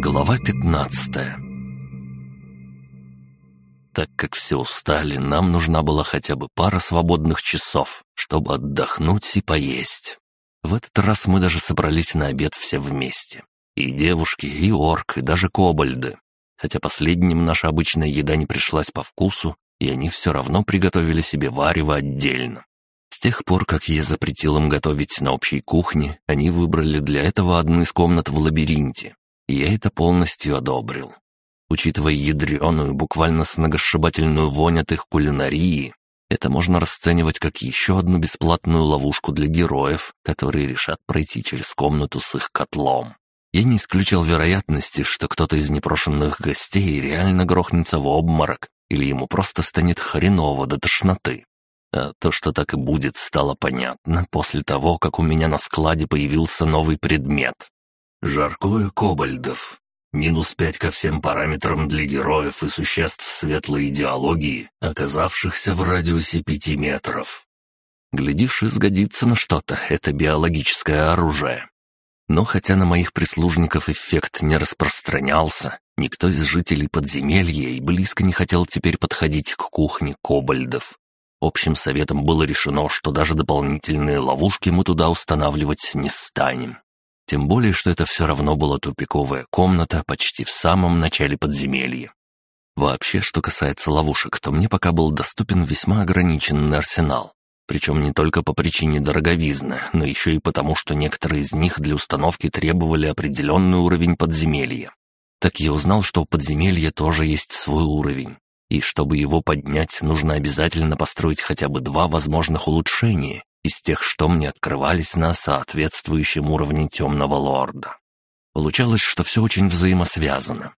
Глава 15 Так как все устали, нам нужна была хотя бы пара свободных часов, чтобы отдохнуть и поесть. В этот раз мы даже собрались на обед все вместе. И девушки, и орк, и даже кобальды. Хотя последним наша обычная еда не пришлась по вкусу, и они все равно приготовили себе варево отдельно. С тех пор, как я запретил им готовить на общей кухне, они выбрали для этого одну из комнат в лабиринте, я это полностью одобрил. Учитывая ядреную, буквально сногосшибательную вонь от их кулинарии, это можно расценивать как еще одну бесплатную ловушку для героев, которые решат пройти через комнату с их котлом. Я не исключал вероятности, что кто-то из непрошенных гостей реально грохнется в обморок, или ему просто станет хреново до тошноты. А то, что так и будет, стало понятно после того, как у меня на складе появился новый предмет. Жаркое кобальдов. Минус пять ко всем параметрам для героев и существ светлой идеологии, оказавшихся в радиусе пяти метров. Глядишь, и сгодится на что-то это биологическое оружие. Но хотя на моих прислужников эффект не распространялся, никто из жителей подземелья и близко не хотел теперь подходить к кухне кобальдов. Общим советом было решено, что даже дополнительные ловушки мы туда устанавливать не станем. Тем более, что это все равно была тупиковая комната почти в самом начале подземелья. Вообще, что касается ловушек, то мне пока был доступен весьма ограниченный арсенал. Причем не только по причине дороговизны, но еще и потому, что некоторые из них для установки требовали определенный уровень подземелья. Так я узнал, что у подземелья тоже есть свой уровень. И чтобы его поднять, нужно обязательно построить хотя бы два возможных улучшения, из тех, что мне открывались на соответствующем уровне темного лорда. Получалось, что все очень взаимосвязано.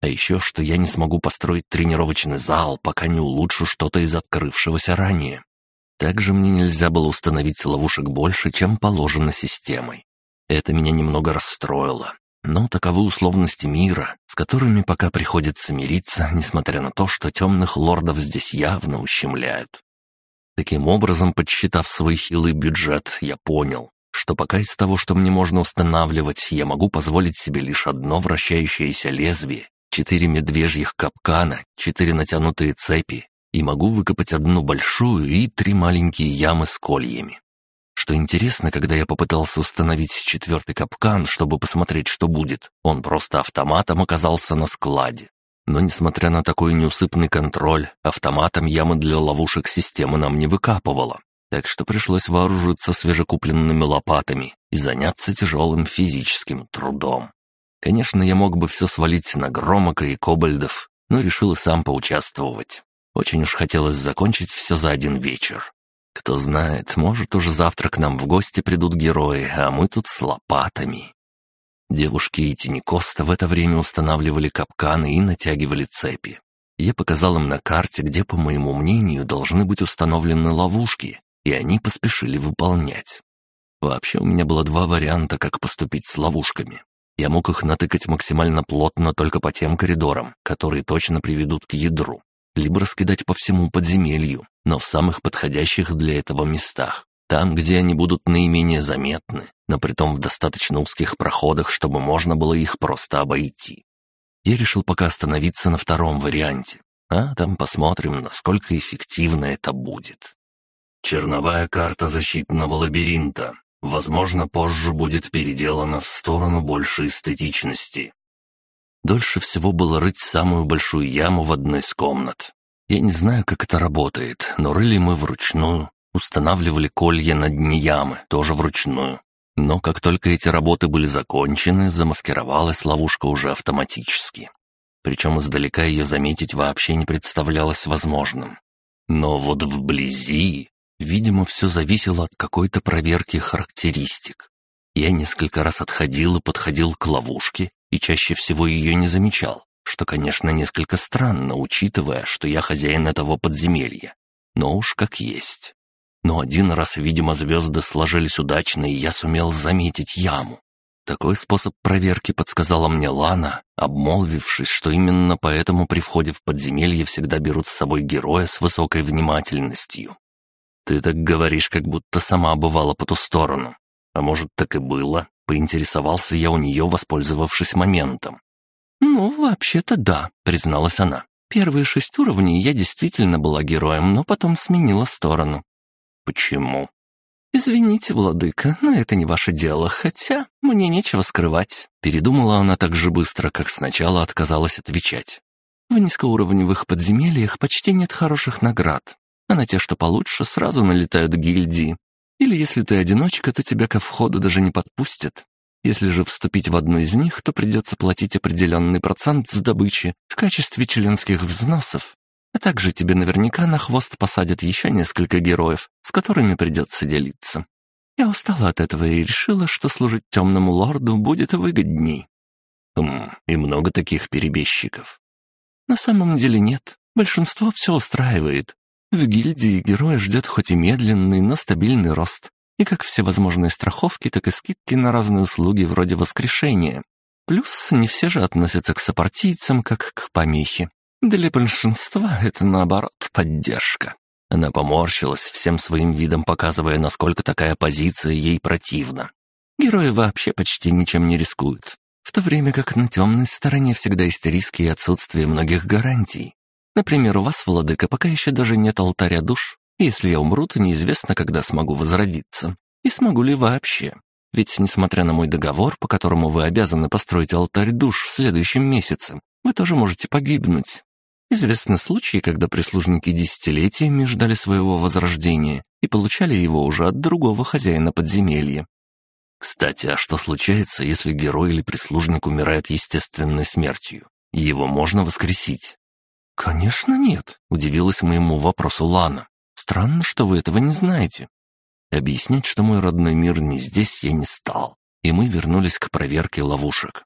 А еще, что я не смогу построить тренировочный зал, пока не улучшу что-то из открывшегося ранее. Также мне нельзя было установить ловушек больше, чем положено системой. Это меня немного расстроило. Но таковы условности мира, с которыми пока приходится мириться, несмотря на то, что темных лордов здесь явно ущемляют. Таким образом, подсчитав свой хилый бюджет, я понял, что пока из того, что мне можно устанавливать, я могу позволить себе лишь одно вращающееся лезвие, четыре медвежьих капкана, четыре натянутые цепи, и могу выкопать одну большую и три маленькие ямы с кольями. Что интересно, когда я попытался установить четвертый капкан, чтобы посмотреть, что будет, он просто автоматом оказался на складе. Но несмотря на такой неусыпный контроль, автоматом ямы для ловушек системы нам не выкапывала. Так что пришлось вооружиться свежекупленными лопатами и заняться тяжелым физическим трудом. Конечно, я мог бы все свалить на Громока и Кобальдов, но решил и сам поучаствовать. Очень уж хотелось закончить все за один вечер. Кто знает, может, уже завтра к нам в гости придут герои, а мы тут с лопатами. Девушки и Тинекоста в это время устанавливали капканы и натягивали цепи. Я показал им на карте, где, по моему мнению, должны быть установлены ловушки, и они поспешили выполнять. Вообще у меня было два варианта, как поступить с ловушками. Я мог их натыкать максимально плотно только по тем коридорам, которые точно приведут к ядру, либо раскидать по всему подземелью, но в самых подходящих для этого местах. Там, где они будут наименее заметны, но притом в достаточно узких проходах, чтобы можно было их просто обойти. Я решил пока остановиться на втором варианте, а там посмотрим, насколько эффективно это будет. Черновая карта защитного лабиринта. Возможно, позже будет переделана в сторону большей эстетичности. Дольше всего было рыть самую большую яму в одной из комнат. Я не знаю, как это работает, но рыли мы вручную, Устанавливали колья на дне ямы, тоже вручную. Но как только эти работы были закончены, замаскировалась ловушка уже автоматически. Причем издалека ее заметить вообще не представлялось возможным. Но вот вблизи, видимо, все зависело от какой-то проверки характеристик. Я несколько раз отходил и подходил к ловушке, и чаще всего ее не замечал, что, конечно, несколько странно, учитывая, что я хозяин этого подземелья. Но уж как есть. Но один раз, видимо, звезды сложились удачно, и я сумел заметить яму. Такой способ проверки подсказала мне Лана, обмолвившись, что именно поэтому при входе в подземелье всегда берут с собой героя с высокой внимательностью. «Ты так говоришь, как будто сама бывала по ту сторону. А может, так и было?» Поинтересовался я у нее, воспользовавшись моментом. «Ну, вообще-то да», — призналась она. «Первые шесть уровней я действительно была героем, но потом сменила сторону». «Почему?» «Извините, владыка, но это не ваше дело, хотя мне нечего скрывать», — передумала она так же быстро, как сначала отказалась отвечать. «В низкоуровневых подземельях почти нет хороших наград, а на те, что получше, сразу налетают гильдии. Или если ты одиночка, то тебя ко входу даже не подпустят. Если же вступить в одну из них, то придется платить определенный процент с добычи в качестве членских взносов. А также тебе наверняка на хвост посадят еще несколько героев, с которыми придется делиться. Я устала от этого и решила, что служить темному лорду будет выгодней. Хм, и много таких перебежчиков. На самом деле нет. Большинство все устраивает. В гильдии героя ждет хоть и медленный, но стабильный рост. И как всевозможные страховки, так и скидки на разные услуги вроде воскрешения. Плюс не все же относятся к сопартийцам как к помехе. Для большинства это, наоборот, поддержка. Она поморщилась, всем своим видом показывая, насколько такая позиция ей противна. Герои вообще почти ничем не рискуют, в то время как на темной стороне всегда есть риски и отсутствие многих гарантий. Например, у вас, владыка, пока еще даже нет алтаря душ. Если я умру, то неизвестно, когда смогу возродиться. И смогу ли вообще. Ведь, несмотря на мой договор, по которому вы обязаны построить алтарь душ в следующем месяце, вы тоже можете погибнуть. Известны случаи, когда прислужники десятилетиями ждали своего возрождения и получали его уже от другого хозяина подземелья. Кстати, а что случается, если герой или прислужник умирает естественной смертью? Его можно воскресить? «Конечно нет», — удивилась моему вопросу Лана. «Странно, что вы этого не знаете». Объяснять, что мой родной мир не здесь, я не стал, и мы вернулись к проверке ловушек.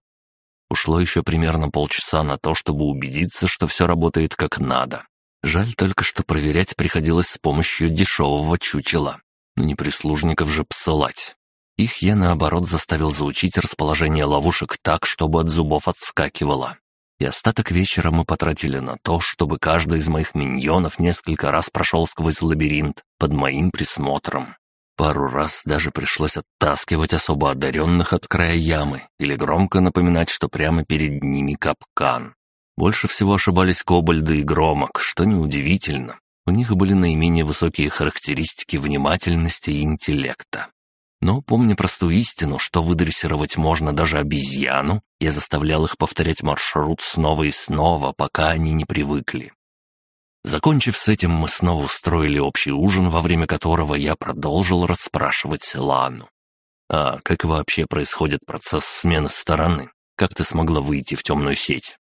Ушло еще примерно полчаса на то, чтобы убедиться, что все работает как надо. Жаль только, что проверять приходилось с помощью дешевого чучела. Не прислужников же посылать. Их я, наоборот, заставил заучить расположение ловушек так, чтобы от зубов отскакивало. И остаток вечера мы потратили на то, чтобы каждый из моих миньонов несколько раз прошел сквозь лабиринт под моим присмотром. Пару раз даже пришлось оттаскивать особо одаренных от края ямы или громко напоминать, что прямо перед ними капкан. Больше всего ошибались кобальды и громок, что неудивительно. У них были наименее высокие характеристики внимательности и интеллекта. Но, помня простую истину, что выдрессировать можно даже обезьяну, я заставлял их повторять маршрут снова и снова, пока они не привыкли. Закончив с этим, мы снова устроили общий ужин, во время которого я продолжил расспрашивать Лану. «А как вообще происходит процесс смены стороны? Как ты смогла выйти в темную сеть?»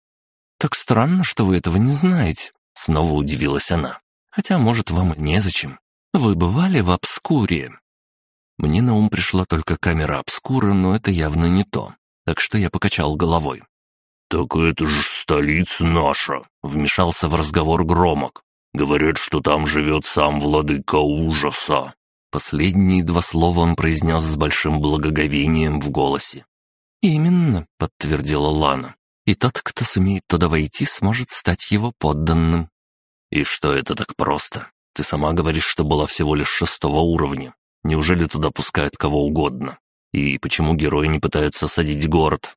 «Так странно, что вы этого не знаете», — снова удивилась она. «Хотя, может, вам и незачем. Вы бывали в обскуре?» Мне на ум пришла только камера обскура, но это явно не то, так что я покачал головой. «Так это же столица наша!» — вмешался в разговор Громок. «Говорят, что там живет сам владыка ужаса». Последние два слова он произнес с большим благоговением в голосе. «Именно», — подтвердила Лана. «И тот, кто сумеет туда войти, сможет стать его подданным». «И что это так просто? Ты сама говоришь, что была всего лишь шестого уровня. Неужели туда пускают кого угодно? И почему герои не пытаются садить город?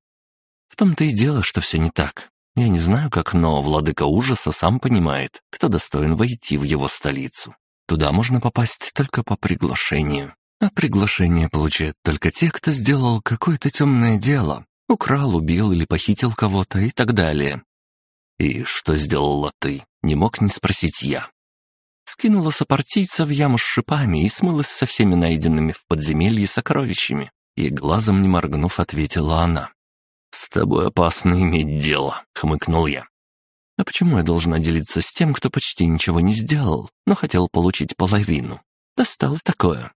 В том-то и дело, что все не так. Я не знаю как, но владыка ужаса сам понимает, кто достоин войти в его столицу. Туда можно попасть только по приглашению. А приглашение получают только те, кто сделал какое-то темное дело. Украл, убил или похитил кого-то и так далее. «И что сделала ты?» — не мог не спросить я. Скинула сопартийца в яму с шипами и смылась со всеми найденными в подземелье сокровищами. И глазом не моргнув, ответила она. «С тобой опасно иметь дело», — хмыкнул я. «А почему я должна делиться с тем, кто почти ничего не сделал, но хотел получить половину? Достало такое».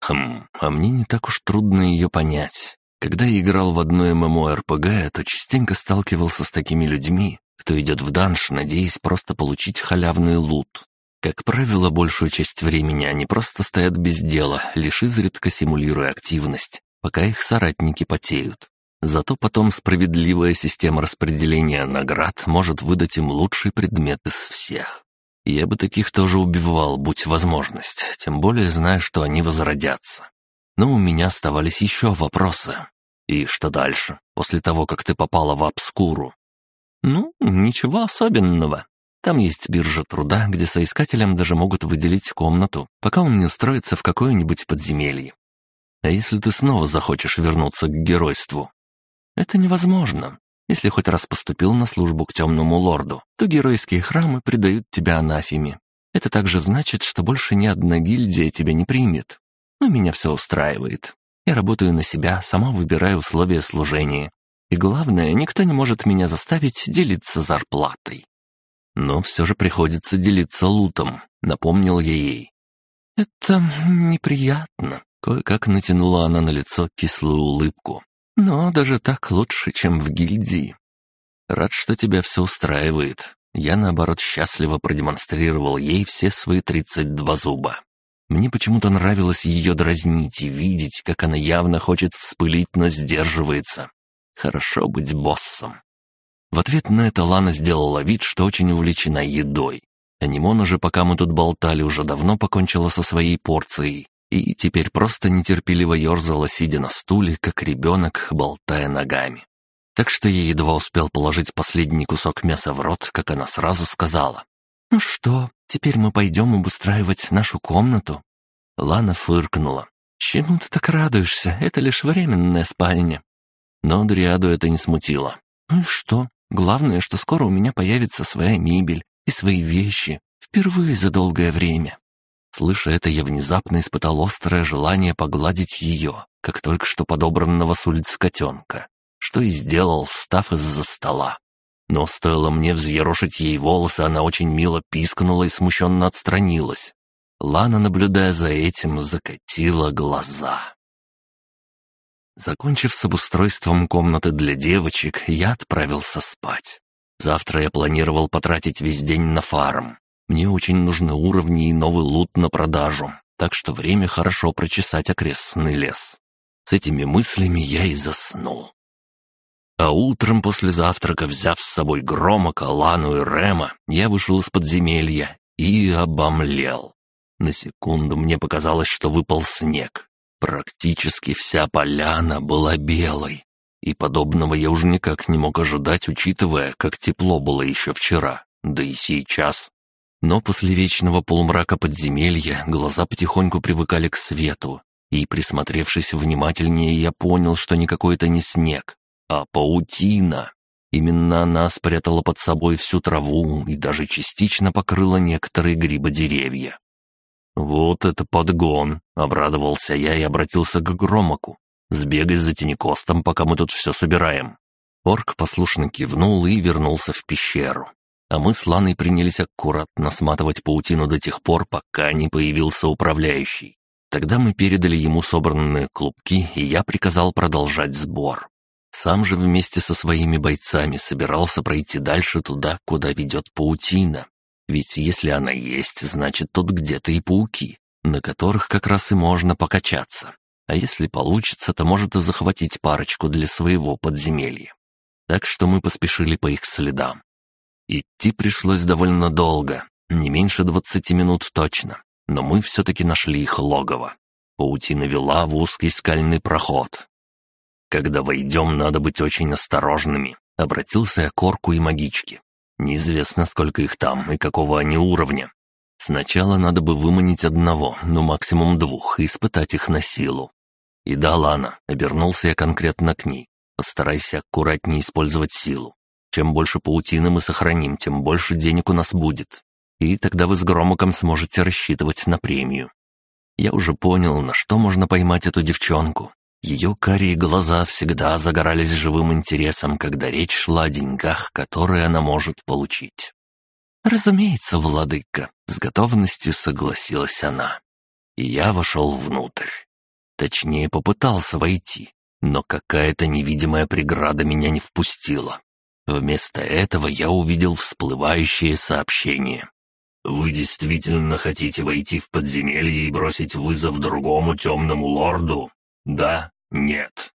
Хм, а мне не так уж трудно ее понять. Когда я играл в одно ММО-РПГ, то частенько сталкивался с такими людьми, кто идет в данж, надеясь просто получить халявный лут. Как правило, большую часть времени они просто стоят без дела, лишь изредка симулируя активность, пока их соратники потеют. Зато потом справедливая система распределения наград может выдать им лучший предмет из всех. Я бы таких тоже убивал, будь возможность, тем более зная, что они возродятся. Но у меня оставались еще вопросы. И что дальше, после того, как ты попала в обскуру? Ну, ничего особенного. Там есть биржа труда, где соискателям даже могут выделить комнату, пока он не устроится в какое-нибудь подземелье. А если ты снова захочешь вернуться к геройству? Это невозможно. Если хоть раз поступил на службу к темному лорду, то геройские храмы предают тебя анафеме. Это также значит, что больше ни одна гильдия тебя не примет. Но меня все устраивает. Я работаю на себя, сама выбираю условия служения. И главное, никто не может меня заставить делиться зарплатой. Но все же приходится делиться лутом, напомнил я ей. «Это неприятно», — кое-как натянула она на лицо кислую улыбку. «Но даже так лучше, чем в гильдии». «Рад, что тебя все устраивает». Я, наоборот, счастливо продемонстрировал ей все свои тридцать два зуба. Мне почему-то нравилось ее дразнить и видеть, как она явно хочет вспылить, но сдерживается. Хорошо быть боссом. В ответ на это Лана сделала вид, что очень увлечена едой. А Нимона же, пока мы тут болтали, уже давно покончила со своей порцией и теперь просто нетерпеливо ерзала, сидя на стуле, как ребенок, болтая ногами. Так что я едва успел положить последний кусок мяса в рот, как она сразу сказала. «Ну что, теперь мы пойдем обустраивать нашу комнату?» Лана фыркнула. «Чему ты так радуешься? Это лишь временная спальня». Но Дриаду это не смутило. «Ну и что? Главное, что скоро у меня появится своя мебель и свои вещи. Впервые за долгое время». Слыша это, я внезапно испытал острое желание погладить ее, как только что подобранного с улиц котенка, что и сделал, встав из-за стола. Но стоило мне взъерошить ей волосы, она очень мило пискнула и смущенно отстранилась. Лана, наблюдая за этим, закатила глаза. Закончив с обустройством комнаты для девочек, я отправился спать. Завтра я планировал потратить весь день на фарм. Мне очень нужны уровни и новый лут на продажу, так что время хорошо прочесать окрестный лес. С этими мыслями я и заснул. А утром после завтрака, взяв с собой Грома, Калану и Рема, я вышел из подземелья и обомлел. На секунду мне показалось, что выпал снег, Практически вся поляна была белой, и подобного я уже никак не мог ожидать, учитывая, как тепло было еще вчера, да и сейчас. Но после вечного полумрака подземелья глаза потихоньку привыкали к свету, и, присмотревшись внимательнее, я понял, что никакой это не снег, а паутина. Именно она спрятала под собой всю траву и даже частично покрыла некоторые грибодеревья. «Вот это подгон!» — обрадовался я и обратился к Громоку. «Сбегай за Тинекостом, пока мы тут все собираем». Орк послушно кивнул и вернулся в пещеру. А мы с Ланой принялись аккуратно сматывать паутину до тех пор, пока не появился управляющий. Тогда мы передали ему собранные клубки, и я приказал продолжать сбор. Сам же вместе со своими бойцами собирался пройти дальше туда, куда ведет паутина. Ведь если она есть, значит тут где-то и пауки, на которых как раз и можно покачаться. А если получится, то может и захватить парочку для своего подземелья. Так что мы поспешили по их следам. Идти пришлось довольно долго, не меньше двадцати минут точно, но мы все-таки нашли их логово. Паутина вела в узкий скальный проход. «Когда войдем, надо быть очень осторожными», — обратился я к орку и магичке. Неизвестно, сколько их там и какого они уровня. Сначала надо бы выманить одного, ну максимум двух, и испытать их на силу. И да, Лана, обернулся я конкретно к ней. Постарайся аккуратнее использовать силу. Чем больше паутины мы сохраним, тем больше денег у нас будет. И тогда вы с Громоком сможете рассчитывать на премию. Я уже понял, на что можно поймать эту девчонку. Ее карие глаза всегда загорались живым интересом, когда речь шла о деньгах, которые она может получить. «Разумеется, владыка», — с готовностью согласилась она. И я вошел внутрь. Точнее, попытался войти, но какая-то невидимая преграда меня не впустила. Вместо этого я увидел всплывающее сообщение. «Вы действительно хотите войти в подземелье и бросить вызов другому темному лорду? Да? Нет.